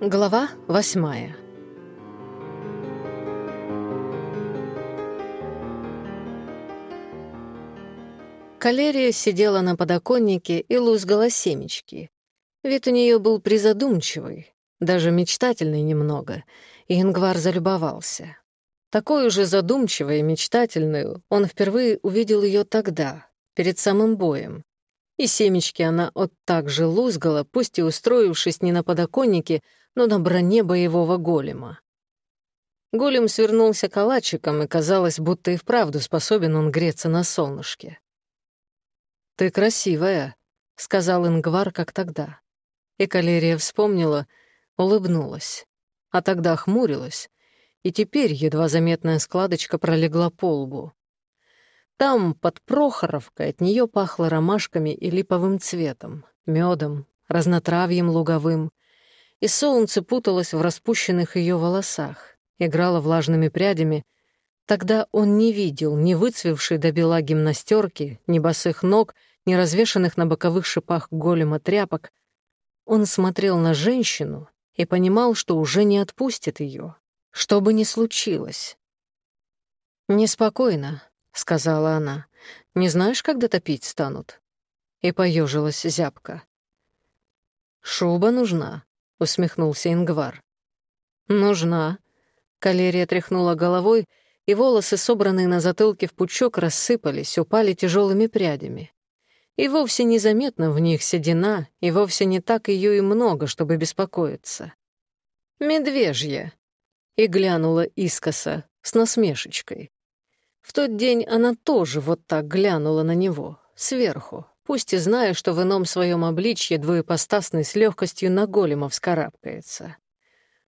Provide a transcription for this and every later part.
Глава восьмая Калерия сидела на подоконнике и лузгала семечки. Вид у нее был призадумчивый, даже мечтательный немного, и Ингвар залюбовался. Такую же задумчивую и мечтательную он впервые увидел ее тогда, перед самым боем. И семечки она от так же лузгала, пусть и устроившись не на подоконнике, но на броне боевого голема. Голем свернулся калачиком, и казалось, будто и вправду способен он греться на солнышке. «Ты красивая», — сказал Ингвар, как тогда. И Калерия вспомнила, улыбнулась, а тогда хмурилась, и теперь едва заметная складочка пролегла по лбу. Там, под Прохоровкой, от нее пахло ромашками и липовым цветом, медом, разнотравьем луговым — и солнце путалось в распущенных ее волосах, играло влажными прядями. Тогда он не видел ни выцвевшей до бела гимнастерки, ни босых ног, ни развешанных на боковых шипах голема тряпок. Он смотрел на женщину и понимал, что уже не отпустит ее, что бы ни случилось. «Неспокойно», — сказала она. «Не знаешь, когда топить станут?» И поежилась зябко. «Шуба нужна», — усмехнулся Ингвар. «Нужна». Калерия тряхнула головой, и волосы, собранные на затылке в пучок, рассыпались, упали тяжелыми прядями. И вовсе незаметно в них седина, и вовсе не так ее и много, чтобы беспокоиться. «Медвежья!» — и глянула искоса с насмешечкой. В тот день она тоже вот так глянула на него, сверху, пусть и зная, что в ином своем обличье двоепостасный с легкостью на голема вскарабкается.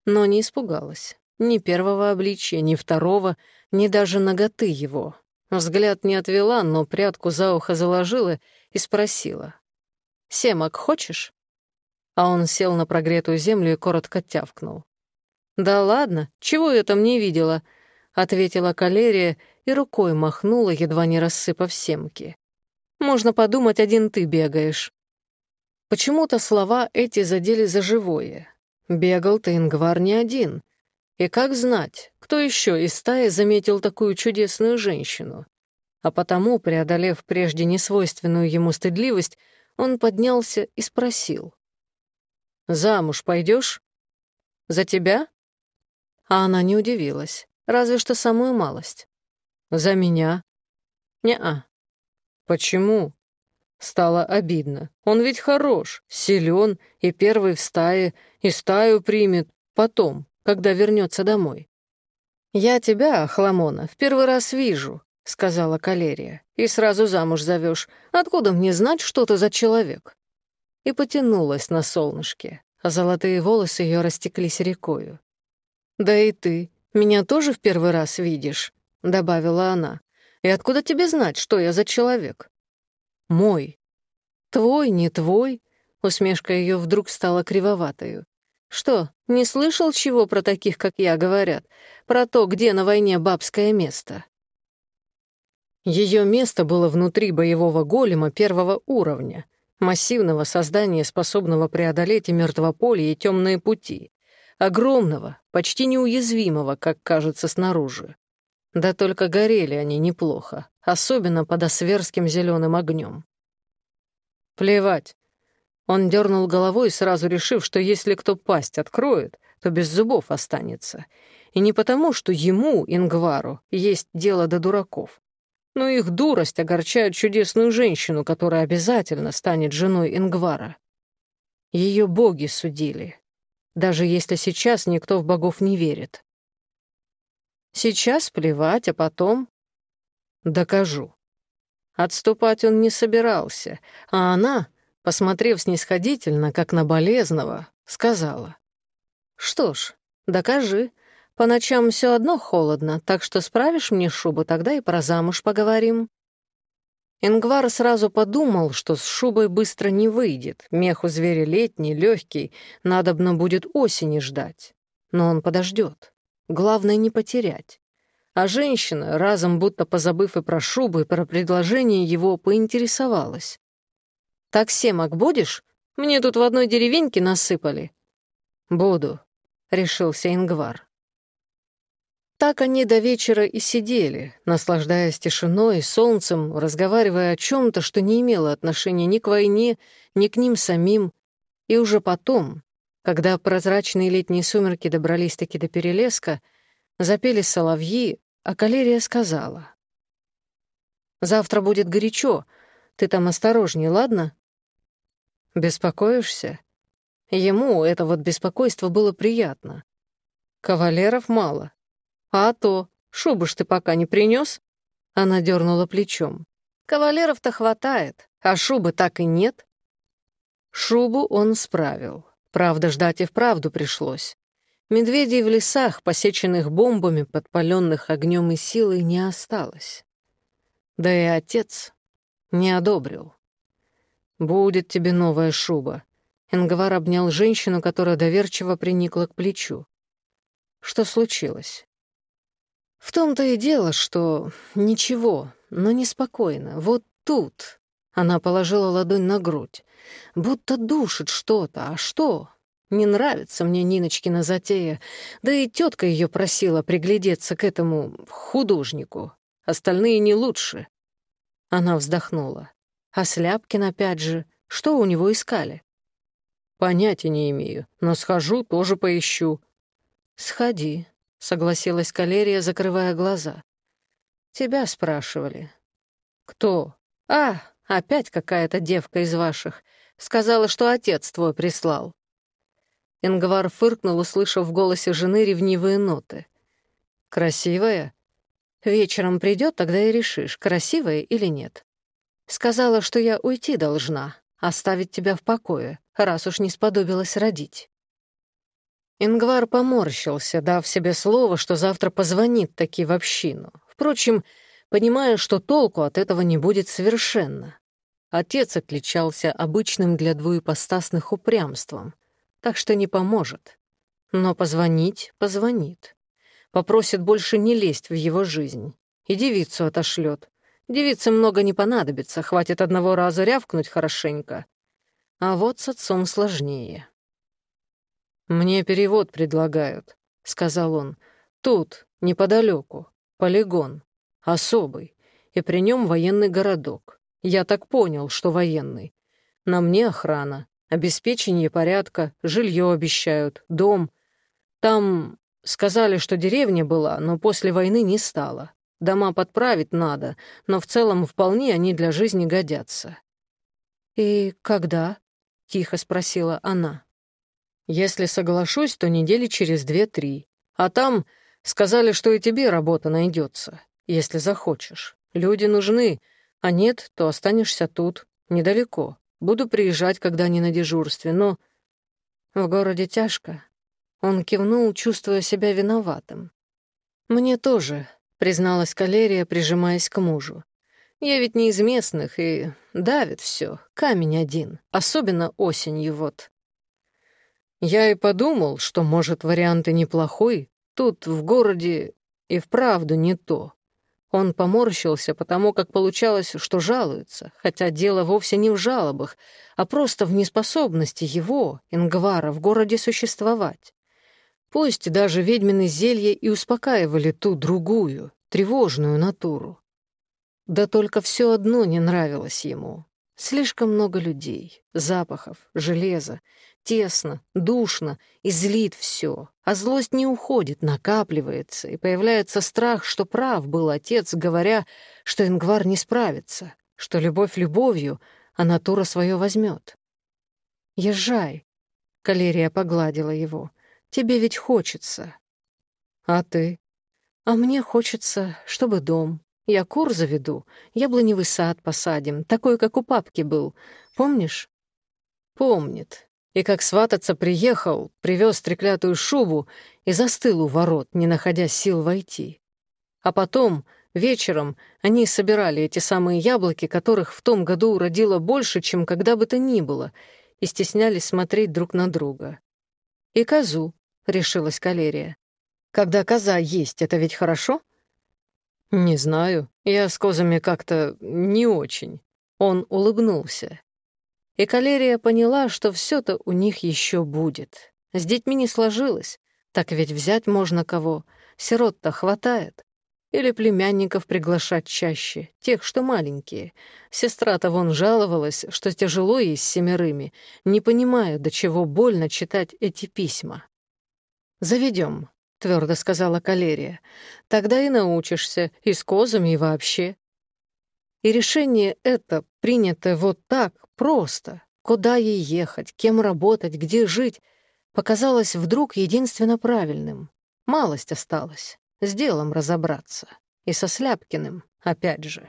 Но не испугалась. Ни первого обличья, ни второго, ни даже ноготы его. Взгляд не отвела, но прядку за ухо заложила и спросила. «Семок хочешь?» А он сел на прогретую землю и коротко тявкнул. «Да ладно, чего я там не видела?» — ответила Калерия и рукой махнула, едва не рассыпав семки. Можно подумать, один ты бегаешь». Почему-то слова эти задели за живое. Бегал-то Ингвар не один. И как знать, кто еще из стаи заметил такую чудесную женщину? А потому, преодолев прежде несвойственную ему стыдливость, он поднялся и спросил. «Замуж пойдешь? За тебя?» А она не удивилась, разве что самую малость. «За меня?» «Не-а, Почему? Стало обидно. Он ведь хорош, силен и первый в стае, и стаю примет потом, когда вернется домой. «Я тебя, Хламона, в первый раз вижу», — сказала Калерия. «И сразу замуж зовешь. Откуда мне знать, что ты за человек?» И потянулась на солнышке, а золотые волосы ее растеклись рекою. «Да и ты. Меня тоже в первый раз видишь», — добавила она. И откуда тебе знать, что я за человек? Мой. Твой, не твой. Усмешка ее вдруг стала кривоватою. Что, не слышал чего про таких, как я, говорят? Про то, где на войне бабское место? Ее место было внутри боевого голема первого уровня, массивного создания, способного преодолеть и мертвополе, и темные пути, огромного, почти неуязвимого, как кажется снаружи. Да только горели они неплохо, особенно под осверским зеленым огнем. Плевать. Он дернул головой, сразу решив, что если кто пасть откроет, то без зубов останется. И не потому, что ему, Ингвару, есть дело до дураков. Но их дурость огорчает чудесную женщину, которая обязательно станет женой Ингвара. Ее боги судили, даже если сейчас никто в богов не верит. Сейчас плевать, а потом... Докажу. Отступать он не собирался, а она, посмотрев снисходительно, как на болезного, сказала. «Что ж, докажи. По ночам все одно холодно, так что справишь мне шубу, тогда и про замуж поговорим». Ингвар сразу подумал, что с шубой быстро не выйдет, мех у зверя летний, легкий, надобно будет осени ждать. Но он подождет. Главное не потерять. А женщина, разом будто позабыв и про шубы, и про предложение его, поинтересовалась. «Так семок будешь? Мне тут в одной деревеньке насыпали». «Буду», — решился Ингвар. Так они до вечера и сидели, наслаждаясь тишиной солнцем, разговаривая о чем то что не имело отношения ни к войне, ни к ним самим. И уже потом, когда прозрачные летние сумерки добрались таки до перелеска, запели соловьи, а калерия сказала. «Завтра будет горячо. Ты там осторожнее, ладно?» «Беспокоишься?» Ему это вот беспокойство было приятно. «Кавалеров мало. А то, шубы ж ты пока не принес? Она дернула плечом. «Кавалеров-то хватает, а шубы так и нет». Шубу он справил. Правда, ждать и вправду пришлось. Медведей в лесах, посеченных бомбами, подпаленных огнем и силой, не осталось. Да и отец не одобрил. «Будет тебе новая шуба». Энгвар обнял женщину, которая доверчиво приникла к плечу. «Что случилось?» В том-то и дело, что ничего, но неспокойно. Вот тут. Она положила ладонь на грудь. Будто душит что-то. А что? Не нравится мне Ниночкина затея. Да и тетка ее просила приглядеться к этому художнику. Остальные не лучше. Она вздохнула. А Сляпкин опять же. Что у него искали? Понятия не имею, но схожу, тоже поищу. Сходи, согласилась Калерия, закрывая глаза. Тебя спрашивали. Кто? А, Опять какая-то девка из ваших. Сказала, что отец твой прислал». Ингвар фыркнул, услышав в голосе жены ревнивые ноты. «Красивая? Вечером придет, тогда и решишь, красивая или нет. Сказала, что я уйти должна, оставить тебя в покое, раз уж не сподобилась родить». Ингвар поморщился, дав себе слово, что завтра позвонит таки в общину. Впрочем, понимая, что толку от этого не будет совершенно. Отец отличался обычным для двуепостасных упрямством, так что не поможет. Но позвонить позвонит. Попросит больше не лезть в его жизнь. И девицу отошлет. Девице много не понадобится, хватит одного раза рявкнуть хорошенько. А вот с отцом сложнее. «Мне перевод предлагают», — сказал он. «Тут, неподалеку, полигон особый. И при нем военный городок. Я так понял, что военный. На мне охрана, обеспечение порядка, жилье обещают, дом. Там сказали, что деревня была, но после войны не стало. Дома подправить надо, но в целом вполне они для жизни годятся». «И когда?» — тихо спросила она. «Если соглашусь, то недели через две-три. А там сказали, что и тебе работа найдется если захочешь. Люди нужны, а нет, то останешься тут, недалеко. Буду приезжать, когда они на дежурстве, но... В городе тяжко. Он кивнул, чувствуя себя виноватым. «Мне тоже», — призналась Калерия, прижимаясь к мужу. «Я ведь не из местных, и давит все, камень один, особенно осенью вот». «Я и подумал, что, может, вариант и неплохой. Тут, в городе, и вправду не то», он поморщился, потому как получалось, что жалуется, хотя дело вовсе не в жалобах, а просто в неспособности его, Ингвара, в городе существовать. Пусть даже ведьмины зелья и успокаивали ту другую, тревожную натуру. Да только все одно не нравилось ему. Слишком много людей, запахов, железа, тесно, душно и злит все. А злость не уходит, накапливается, и появляется страх, что прав был отец, говоря, что Ингвар не справится, что любовь любовью, а натура свое возьмет. «Езжай», — Калерия погладила его, — «тебе ведь хочется». «А ты?» «А мне хочется, чтобы дом. Я кур заведу, яблоневый сад посадим, такой, как у папки был. Помнишь?» «Помнит», и как свататься приехал, привез треклятую шубу и застыл у ворот, не находя сил войти. А потом, вечером, они собирали эти самые яблоки, которых в том году уродило больше, чем когда бы то ни было, и стеснялись смотреть друг на друга. «И козу», — решилась Калерия. «Когда коза есть, это ведь хорошо?» «Не знаю. Я с козами как-то не очень». Он улыбнулся. и Калерия поняла, что все то у них еще будет. С детьми не сложилось, так ведь взять можно кого, сирот-то хватает. Или племянников приглашать чаще, тех, что маленькие. Сестра-то вон жаловалась, что тяжело ей с семерыми, не понимая, до чего больно читать эти письма. «Заведем», — твердо сказала Калерия. «Тогда и научишься, и с козами, и вообще». И решение это, принятое вот так, просто, куда ей ехать, кем работать, где жить, показалось вдруг единственно правильным. Малость осталась с делом разобраться. И со Сляпкиным, опять же.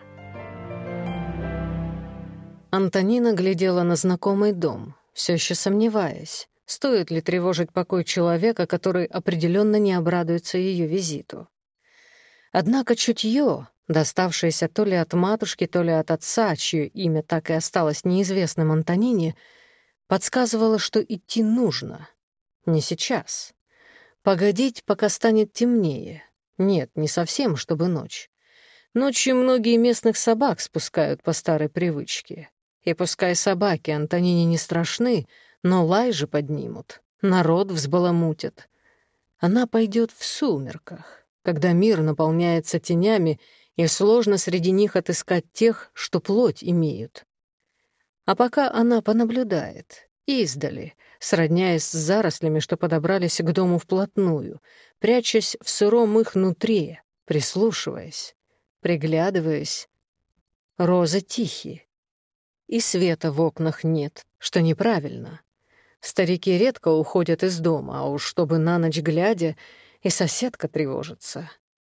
Антонина глядела на знакомый дом, все еще сомневаясь, стоит ли тревожить покой человека, который определенно не обрадуется ее визиту. Однако чутье, доставшаяся то ли от матушки, то ли от отца, чье имя так и осталось неизвестным Антонине, подсказывала, что идти нужно. Не сейчас. Погодить, пока станет темнее. Нет, не совсем, чтобы ночь. Ночью многие местных собак спускают по старой привычке. И пускай собаки Антонине не страшны, но лай же поднимут, народ взбаламутят. Она пойдет в сумерках, когда мир наполняется тенями, и сложно среди них отыскать тех, что плоть имеют. А пока она понаблюдает, издали, сродняясь с зарослями, что подобрались к дому вплотную, прячась в сыром их нутре, прислушиваясь, приглядываясь. Розы тихие. И света в окнах нет, что неправильно. Старики редко уходят из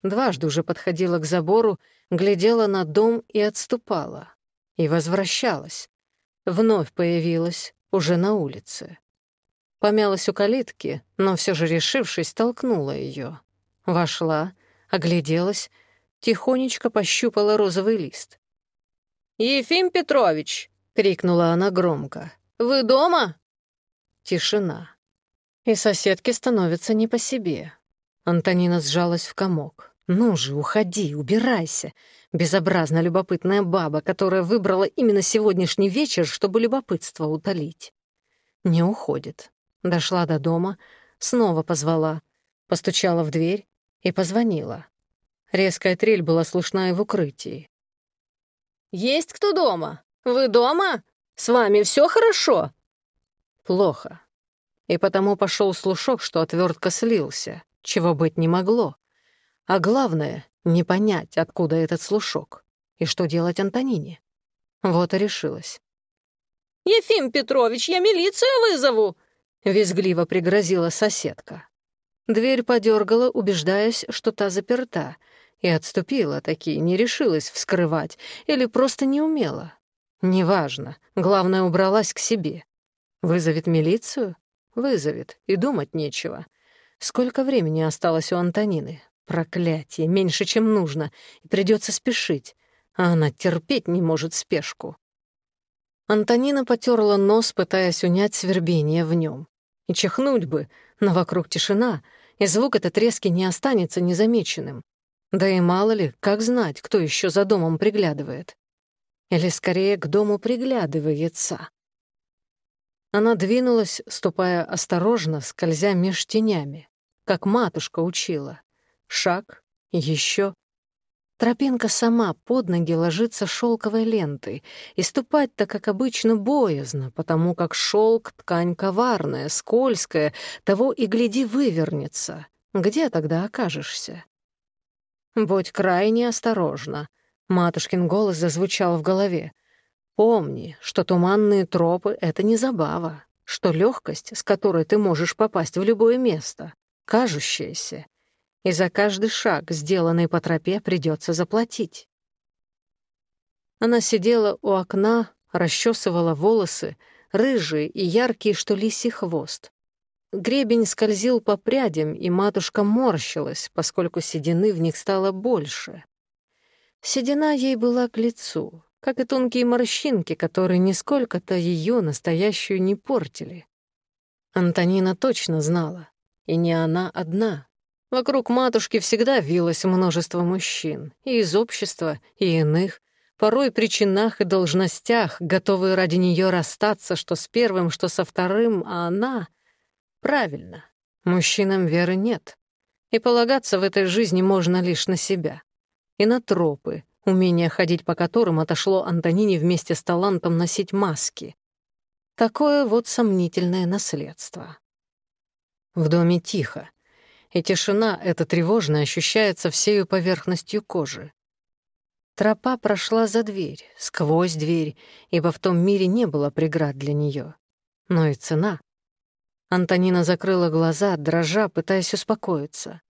дома, а уж чтобы на ночь глядя, и соседка тревожится. Дважды уже подходила к забору, глядела на дом и отступала. И возвращалась. Вновь появилась, уже на улице. Помялась у калитки, но все же, решившись, толкнула ее. Вошла, огляделась, тихонечко пощупала розовый лист. «Ефим Петрович!» — крикнула она громко. «Вы дома?» Тишина. И соседке становится не по себе. Антонина сжалась в комок. «Ну же, уходи, убирайся!» Безобразно любопытная баба, которая выбрала именно сегодняшний вечер, чтобы любопытство утолить. Не уходит. Дошла до дома, снова позвала, постучала в дверь и позвонила. Резкая трель была слышна и в укрытии. «Есть кто дома? Вы дома? С вами все хорошо?» «Плохо». И потому пошел слушок, что отвертка слился, чего быть не могло. А главное — не понять, откуда этот слушок и что делать Антонине. Вот и решилась. «Ефим Петрович, я милицию вызову!» — визгливо пригрозила соседка. Дверь подергала, убеждаясь, что та заперта, и отступила таки, не решилась вскрывать или просто не умела. Неважно, главное, убралась к себе. Вызовет милицию? Вызовет, и думать нечего. Сколько времени осталось у Антонины? Проклятие, меньше, чем нужно, и придется спешить. А она терпеть не может спешку. Антонина потёрла нос, пытаясь унять свербение в нём. И чихнуть бы, но вокруг тишина, и звук этот резкий не останется незамеченным. Да и мало ли, как знать, кто ещё за домом приглядывает. Или, скорее, к дому приглядывается. Она двинулась, ступая осторожно, скользя меж тенями, как матушка учила шаг, еще. Тропинка сама под ноги ложится шелковой лентой, и ступать-то, как обычно, боязно, потому как шелк ткань коварная, скользкая, того и гляди вывернется. Где тогда окажешься? «Будь крайне осторожна», — матушкин голос зазвучал в голове. «Помни, что туманные тропы — это не забава, что легкость, с которой ты можешь попасть в любое место, кажущаяся, и за каждый шаг, сделанный по тропе, придется заплатить. Она сидела у окна, расчесывала волосы, рыжие и яркие, что лисий хвост. Гребень скользил по прядям, и матушка морщилась, поскольку седины в них стало больше. Седина ей была к лицу, как и тонкие морщинки, которые нисколько-то ее настоящую не портили. Антонина точно знала, и не она одна. Вокруг матушки всегда вилось множество мужчин, и из общества, и иных, порой при чинах и должностях, готовые ради нее расстаться, что с первым, что со вторым, а она... Правильно, мужчинам веры нет. И полагаться в этой жизни можно лишь на себя. И на тропы, умение ходить по которым отошло Антонине вместе с талантом носить маски. Такое вот сомнительное наследство. В доме тихо. и тишина эта тревожно ощущается всею поверхностью кожи. Тропа прошла за дверь, сквозь дверь, ибо в том мире не было преград для нее. Но и цена. Антонина закрыла глаза, дрожа, пытаясь успокоиться.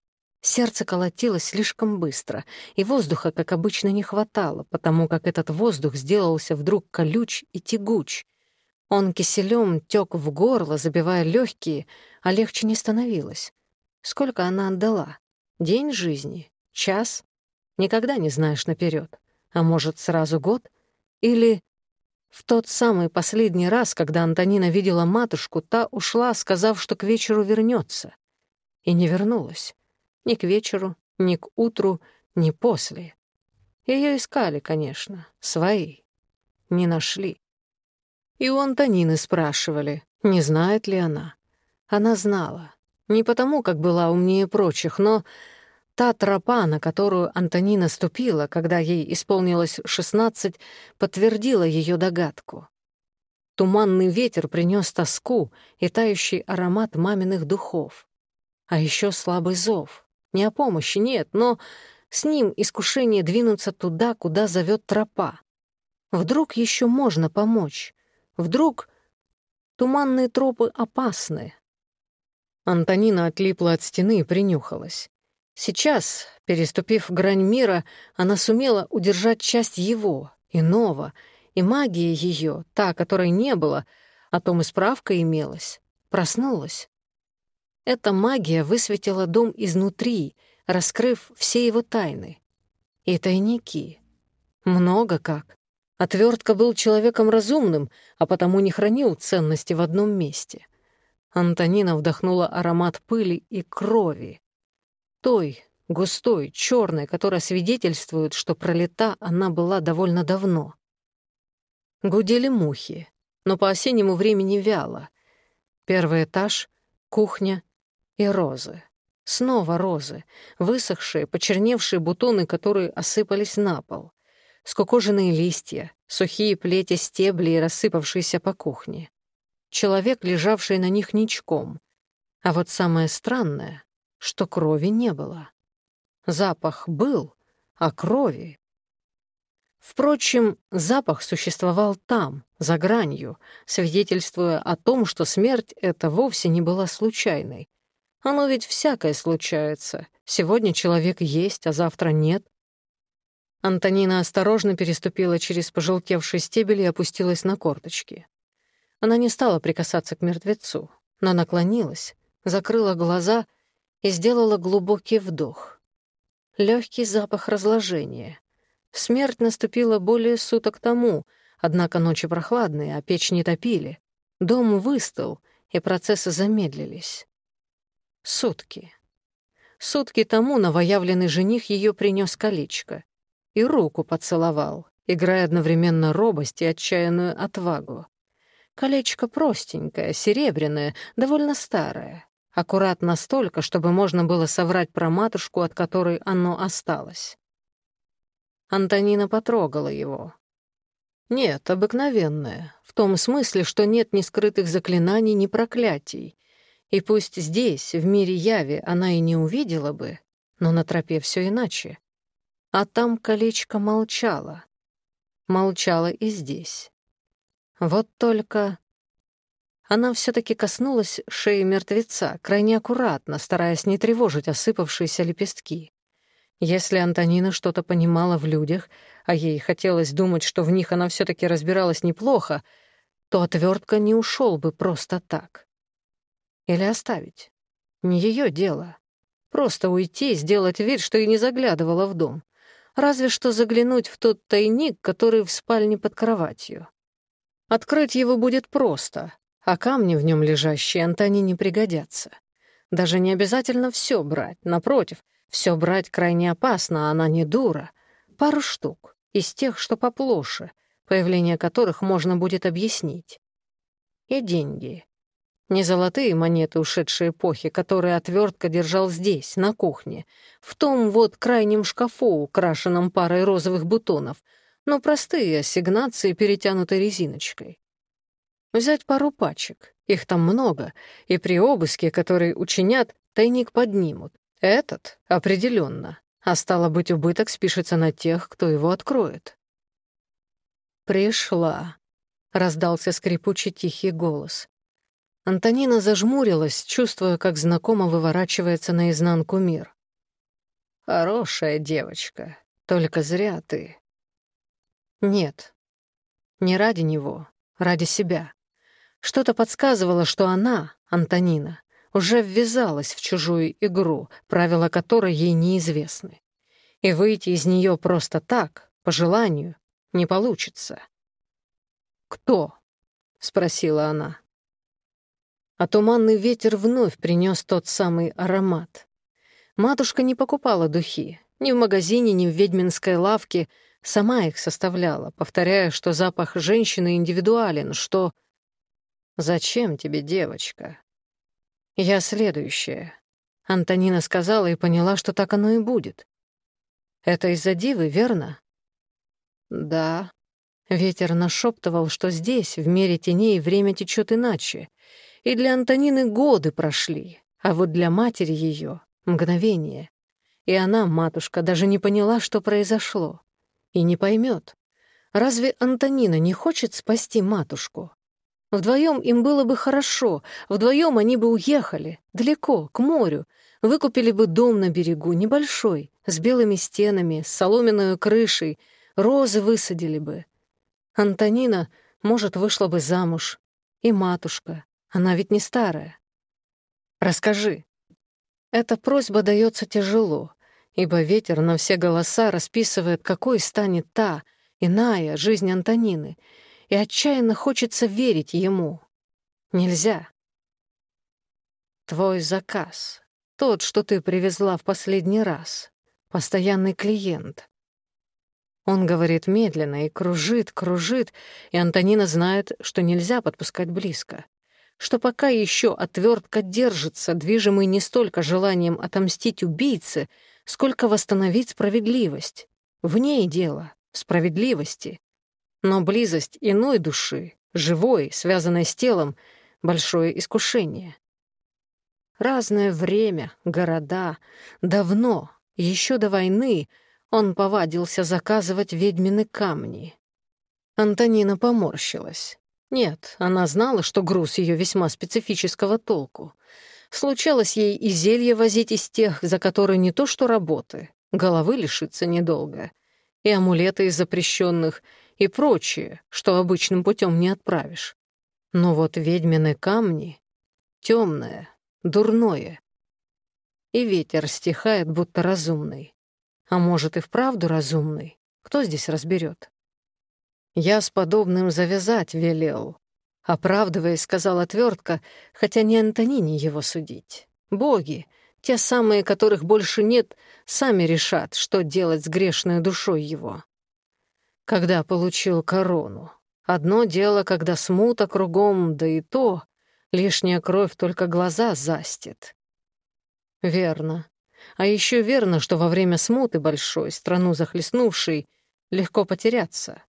Сердце колотилось слишком быстро, и воздуха, как обычно, не хватало, потому как этот воздух сделался вдруг колюч и тягуч. Он киселем тек в горло, забивая легкие, а легче не становилось. Сколько она отдала? День жизни? Час? Никогда не знаешь наперед. А может, сразу год? Или в тот самый последний раз, когда Антонина видела матушку, та ушла, сказав, что к вечеру вернется, И не вернулась. Ни к вечеру, ни к утру, ни после. Ее искали, конечно, свои. Не нашли. И у Антонины спрашивали, не знает ли она. Она знала, не потому, как была умнее прочих, но та тропа, на которую Антонина ступила, когда ей исполнилось шестнадцать, подтвердила ее догадку. Туманный ветер принес тоску и тающий аромат маминых духов. А еще слабый зов. Не о помощи нет, но с ним искушение двинуться туда, куда зовет тропа. Вдруг еще можно помочь. Вдруг туманные тропы опасны, Антонина отлипла от стены и принюхалась. Сейчас, переступив грань мира, она сумела удержать часть его, иного, и магия ее, та, которой не было, а о том и справка имелась, проснулась. Эта магия высветила дом изнутри, раскрыв все его тайны. И тайники. Много как. Отвертка был человеком разумным, а потому не хранил ценности в одном месте. Антонина вдохнула аромат пыли и крови. Той, густой, черной, которая свидетельствует, что пролета она была довольно давно. Гудели мухи, но по осеннему времени вяло. Первый этаж, кухня и розы. Снова розы, высохшие, почерневшие бутоны, которые осыпались на пол. скокоженные листья, сухие плети стебли и рассыпавшиеся по кухне человек, лежавший на них ничком. А вот самое странное, что крови не было. Запах был, а крови... Впрочем, запах существовал там, за гранью, свидетельствуя о том, что смерть эта вовсе не была случайной. Оно ведь всякое случается. Сегодня человек есть, а завтра нет. Антонина осторожно переступила через пожелтевший стебель и опустилась на корточки. Она не стала прикасаться к мертвецу, но наклонилась, закрыла глаза и сделала глубокий вдох. Легкий запах разложения. Смерть наступила более суток тому, однако ночи прохладные, а печь не топили. Дом выстыл, и процессы замедлились. Сутки. Сутки тому новоявленный жених ее принес колечко и руку поцеловал, играя одновременно робость и отчаянную отвагу. Колечко простенькое, серебряное, довольно старое. Аккуратно столько, чтобы можно было соврать про матушку, от которой оно осталось. Антонина потрогала его. «Нет, обыкновенное. В том смысле, что нет ни скрытых заклинаний, ни проклятий. И пусть здесь, в мире яви, она и не увидела бы, но на тропе все иначе. А там колечко молчало. Молчало и здесь. Вот только... Она всё-таки коснулась шеи мертвеца, крайне аккуратно, стараясь не тревожить осыпавшиеся лепестки. Если Антонина что-то понимала в людях, а ей хотелось думать, что в них она всё-таки разбиралась неплохо, то отвёртка не ушёл бы просто так. Или оставить. Не её дело. Просто уйти сделать вид, что и не заглядывала в дом. Разве что заглянуть в тот тайник, который в спальне под кроватью. Открыть его будет просто, а камни в нем лежащие Антоне не пригодятся. Даже не обязательно все брать, напротив, все брать крайне опасно, а она не дура. Пару штук, из тех, что поплоше, появление которых можно будет объяснить. И деньги. Не золотые монеты ушедшей эпохи, которые отвертка держал здесь, на кухне, в том вот крайнем шкафу, украшенном парой розовых бутонов — но простые ассигнации, перетянутые резиночкой. Взять пару пачек, их там много, и при обыске, который учинят, тайник поднимут. Этот — определенно. А стало быть, убыток спишется на тех, кто его откроет. «Пришла», — раздался скрипучий тихий голос. Антонина зажмурилась, чувствуя, как знакомо выворачивается наизнанку мир. «Хорошая девочка, только зря ты», «Нет, не ради него, ради себя». Что-то подсказывало, что она, Антонина, уже ввязалась в чужую игру, правила которой ей неизвестны. И выйти из нее просто так, по желанию, не получится. «Кто?» — спросила она а туманный ветер вновь принес тот самый аромат. Матушка не покупала духи, ни в магазине, ни в ведьминской лавке, сама их составляла, повторяя, что запах женщины индивидуален, что... «Зачем тебе, девочка?» «Я следующая», — Антонина сказала и поняла, что так оно и будет. «Это из-за дивы, верно?» «Да». Ветер нашептывал, что здесь, в мире теней, время течет иначе, и для Антонины годы прошли, а вот для матери ее — мгновение. И она, матушка, даже не поняла, что произошло. И не поймет. Разве Антонина не хочет спасти матушку? Вдвоем им было бы хорошо, вдвоем они бы уехали, далеко, к морю, выкупили бы дом на берегу, небольшой, с белыми стенами, с соломенной крышей, розы высадили бы. Антонина, может, вышла бы замуж. И матушка, она ведь не старая. Расскажи. Эта просьба дается тяжело, ибо ветер на все голоса расписывает, какой станет та, иная жизнь Антонины, и отчаянно хочется верить ему. Нельзя. Твой заказ, тот, что ты привезла в последний раз, постоянный клиент. Он говорит медленно и кружит, кружит, и Антонина знает, что нельзя подпускать близко что пока еще отвертка держится, движимый не столько желанием отомстить убийце, Сколько восстановить справедливость? В ней дело. В справедливости. Но близость иной души, живой, связанной с телом, — большое искушение. Разное время, города, давно, еще до войны, он повадился заказывать ведьмины камни. Антонина поморщилась. Нет, она знала, что груз ее весьма специфического толку — Случалось ей и зелье возить из тех, за которые не то что работы, головы лишиться недолго, и амулеты из запрещенных, и прочее, что обычным путем не отправишь. Но вот ведьмины камни — темное, дурное. И ветер стихает, будто разумный. А может, и вправду разумный. Кто здесь разберет? Я с подобным завязать велел, Оправдываясь, сказал отвертка, хотя не Антонине его судить. Боги, те самые, которых больше нет, сами решат, что делать с грешной душой его. Когда получил корону. Одно дело, когда смута кругом, да и то, лишняя кровь только глаза застит. Верно. А еще верно, что во время смуты большой, страну захлестнувшей, легко потеряться.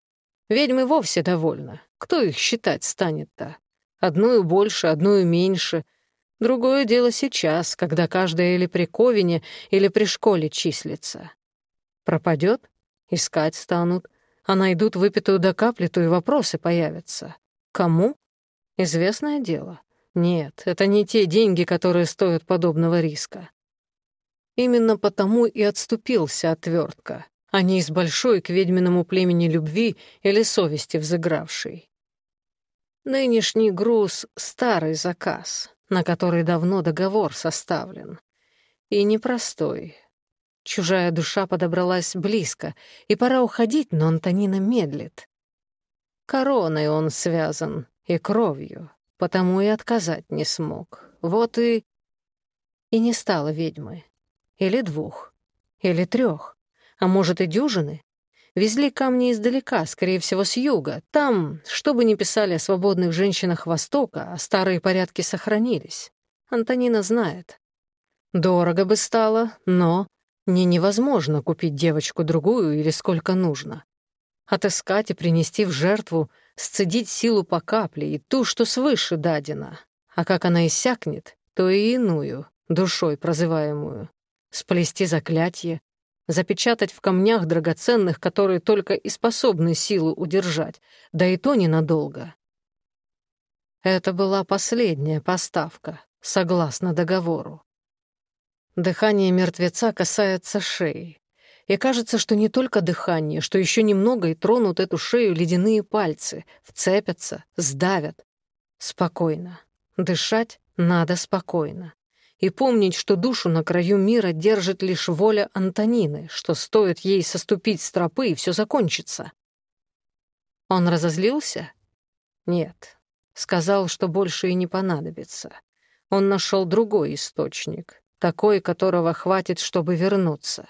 Ведьмы вовсе довольны. Кто их считать станет-то? Одну больше, одну меньше. Другое дело сейчас, когда каждая или при ковине, или при школе числится. Пропадет? Искать станут. А найдут выпитую до капли, то и вопросы появятся. Кому? Известное дело. Нет, это не те деньги, которые стоят подобного риска. Именно потому и отступился отвертка а не из большой к ведьминому племени любви или совести взыгравшей. Нынешний груз — старый заказ, на который давно договор составлен. И непростой. Чужая душа подобралась близко, и пора уходить, но Антонина медлит. Короной он связан и кровью, потому и отказать не смог. Вот и... И не стало ведьмы. Или двух. Или Везли камни издалека, скорее всего, с юга. Там, что бы ни писали о свободных женщинах Востока, а старые порядки сохранились. Антонина знает. Дорого бы стало, но не невозможно купить девочку другую или сколько нужно. Отыскать и принести в жертву, сцедить силу по капле и ту, что свыше дадена. А как она иссякнет, то и иную, душой прозываемую. Сплести заклятие, Запечатать в камнях драгоценных, которые только и способны силу удержать, да и то ненадолго. Это была последняя поставка, согласно договору. Дыхание мертвеца касается шеи. И кажется, что не только дыхание, что еще немного и тронут эту шею ледяные пальцы, вцепятся, сдавят. Спокойно. Дышать надо спокойно. и помнить, что душу на краю мира держит лишь воля Антонины, что стоит ей соступить с тропы, и все закончится. Он разозлился? Нет. Сказал, что больше и не понадобится. Он нашел другой источник, такой, которого хватит, чтобы вернуться.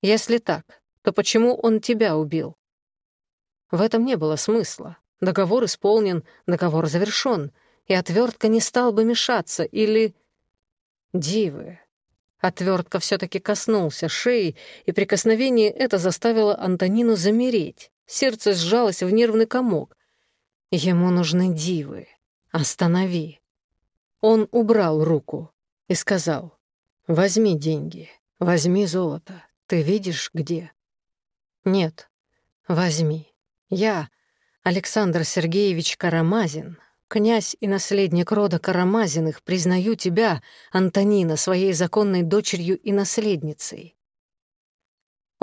Если так, то почему он тебя убил? В этом не было смысла. Договор исполнен, договор завершен — и отвертка не стал бы мешаться, или... Дивы. Отвертка все-таки коснулся шеи, и прикосновение это заставило Антонину замереть. Сердце сжалось в нервный комок. Ему нужны дивы. Останови. Он убрал руку и сказал, «Возьми деньги, возьми золото. Ты видишь, где?» «Нет, возьми. Я, Александр Сергеевич Карамазин, Князь и наследник рода Карамазиных, признаю тебя, Антонина, своей законной дочерью и наследницей».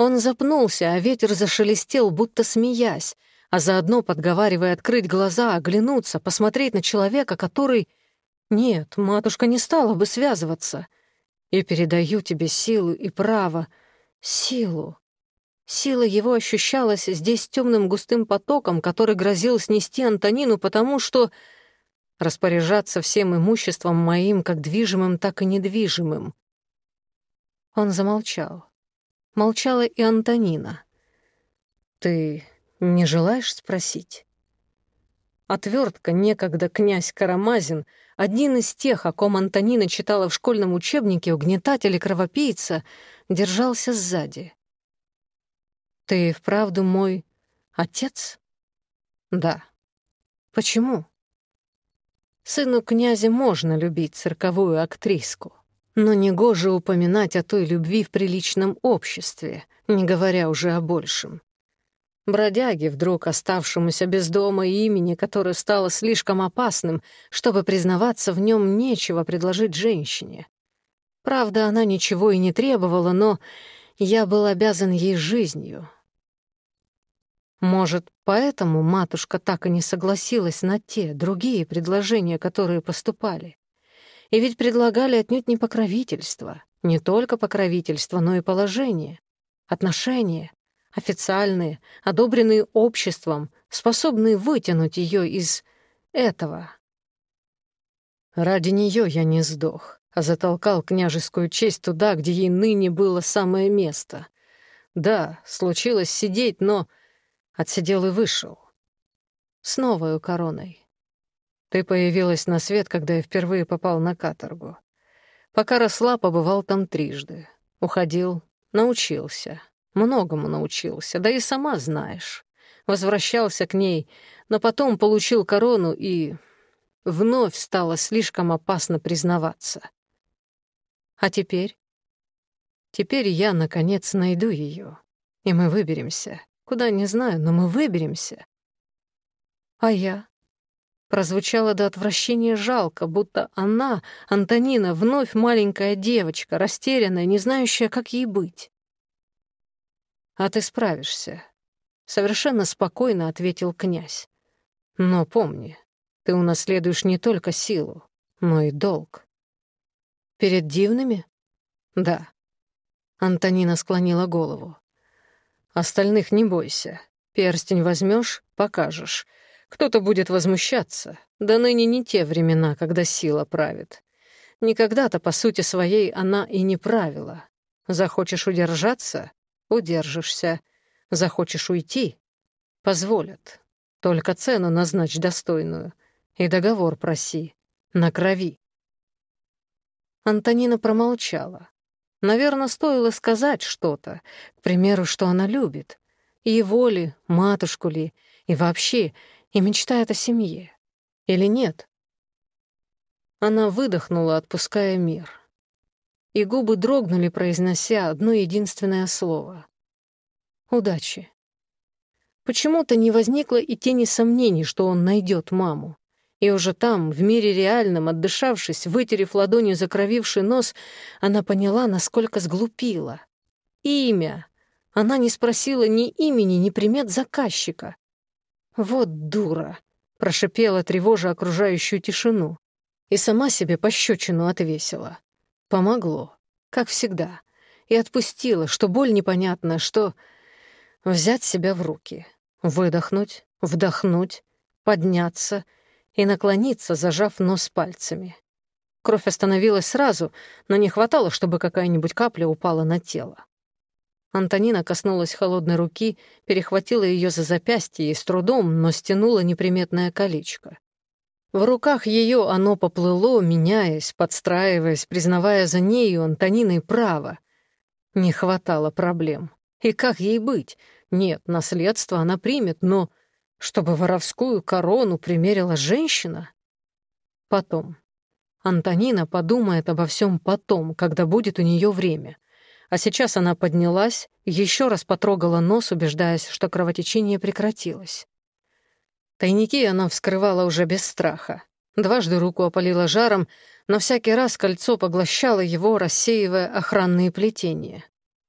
Он запнулся, а ветер зашелестел, будто смеясь, а заодно подговаривая открыть глаза, оглянуться, посмотреть на человека, который... Нет, матушка не стала бы связываться. И передаю тебе силу и право. Силу. Сила его ощущалась здесь темным густым потоком, который грозил снести Антонину, потому что распоряжаться всем имуществом моим, как движимым, так и недвижимым. Он замолчал. Молчала и Антонина. «Ты не желаешь спросить?» Отвертка некогда князь Карамазин, один из тех, о ком Антонина читала в школьном учебнике «Угнетатель и кровопийца», держался сзади. «Ты вправду мой отец?» «Да». «Почему?» Сыну князя можно любить цирковую актриску, но не гоже упоминать о той любви в приличном обществе, не говоря уже о большем. Бродяге, вдруг оставшемуся без дома и имени, которое стало слишком опасным, чтобы признаваться в нем нечего предложить женщине. Правда, она ничего и не требовала, но я был обязан ей жизнью, может, поэтому матушка так и не согласилась на те, другие предложения, которые поступали. И ведь предлагали отнюдь не покровительство, не только покровительство, но и положение, отношения, официальные, одобренные обществом, способные вытянуть ее из этого. Ради нее я не сдох, а затолкал княжескую честь туда, где ей ныне было самое место. Да, случилось сидеть, но отсидел и вышел. С новой короной. Ты появилась на свет, когда я впервые попал на каторгу. Пока росла, побывал там трижды. Уходил, научился. Многому научился, да и сама знаешь. Возвращался к ней, но потом получил корону и... Вновь стало слишком опасно признаваться. А теперь? Теперь я, наконец, найду ее, и мы выберемся. Куда, не знаю, но мы выберемся. А я? Прозвучало до отвращения жалко, будто она, Антонина, вновь маленькая девочка, растерянная, не знающая, как ей быть. «А ты справишься», — совершенно спокойно ответил князь. «Но помни, ты унаследуешь не только силу, но и долг». «Перед дивными?» «Да». Антонина склонила голову. остальных не бойся. Перстень возьмешь, покажешь. Кто-то будет возмущаться. Да ныне не те времена, когда сила правит. Никогда-то, по сути своей, она и не правила. Захочешь удержаться — удержишься. Захочешь уйти — позволят. Только цену назначь достойную. И договор проси. На крови. Антонина промолчала. Наверное, стоило сказать что-то, к примеру, что она любит. И его ли, матушку ли, и вообще, и мечтает о семье. Или нет? Она выдохнула, отпуская мир. И губы дрогнули, произнося одно единственное слово. «Удачи». Почему-то не возникло и тени сомнений, что он найдет маму. И уже там, в мире реальном, отдышавшись, вытерев ладонью закровивший нос, она поняла, насколько сглупила. Имя. Она не спросила ни имени, ни примет заказчика. «Вот дура!» — прошипела, тревожа окружающую тишину. И сама себе пощечину отвесила. Помогло, как всегда. И отпустила, что боль непонятна, что... Взять себя в руки, выдохнуть, вдохнуть, подняться и наклониться, зажав нос пальцами. Кровь остановилась сразу, но не хватало, чтобы какая-нибудь капля упала на тело. Антонина коснулась холодной руки, перехватила ее за запястье и с трудом, но стянула неприметное колечко. В руках ее оно поплыло, меняясь, подстраиваясь, признавая за нею Антониной право. Не хватало проблем. И как ей быть? Нет, наследство она примет, но чтобы воровскую корону примерила женщина? Потом. Антонина подумает обо всем потом, когда будет у нее время. А сейчас она поднялась, еще раз потрогала нос, убеждаясь, что кровотечение прекратилось. Тайники она вскрывала уже без страха. Дважды руку опалила жаром, но всякий раз кольцо поглощало его, рассеивая охранные плетения.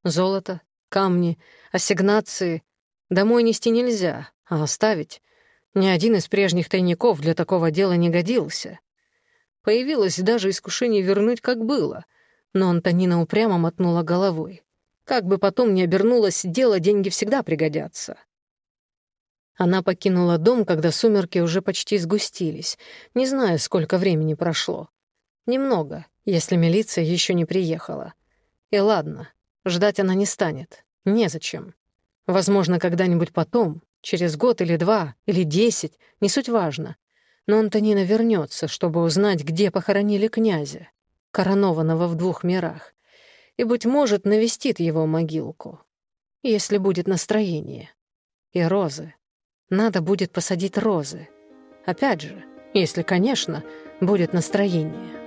Золото, камни, ассигнации. Домой нести нельзя, а оставить. Ни один из прежних тайников для такого дела не годился. Появилось даже искушение вернуть, как было, но Антонина упрямо мотнула головой. Как бы потом ни обернулось дело, деньги всегда пригодятся. Она покинула дом, когда сумерки уже почти сгустились, не зная, сколько времени прошло. Немного, если милиция еще не приехала. И ладно, ждать она не станет. Незачем. Возможно, когда-нибудь потом, через год или два, или десять, не суть важно. Но Антонина вернется, чтобы узнать, где похоронили князя, коронованного в двух мирах, и, быть может, навестит его могилку, если будет настроение. И розы. Надо будет посадить розы. Опять же, если, конечно, будет настроение.